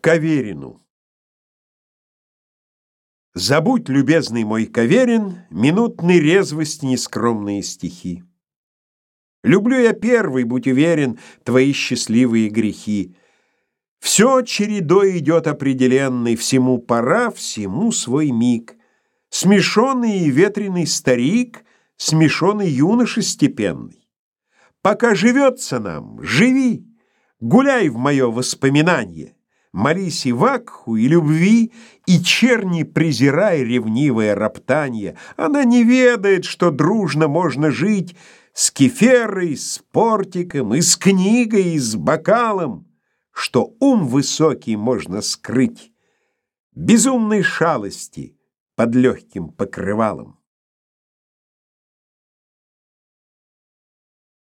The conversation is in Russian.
Каверину. Забудь, любезный мой Каверин, Минутной резвости нескромные стихи. Люблю я первый, будь уверен, Твои счастливые грехи. Все чередой идет определенной, Всему пора, всему свой миг. Смешонный и ветреный старик, Смешонный юноша степенный. Пока живется нам, живи! Гуляй в мое воспоминание, Молись и вакху, и любви, И черни презирай ревнивое роптанье. Она не ведает, что дружно можно жить С кеферой, с портиком, и с книгой, и с бокалом, Что ум высокий можно скрыть Безумной шалости под легким покрывалом.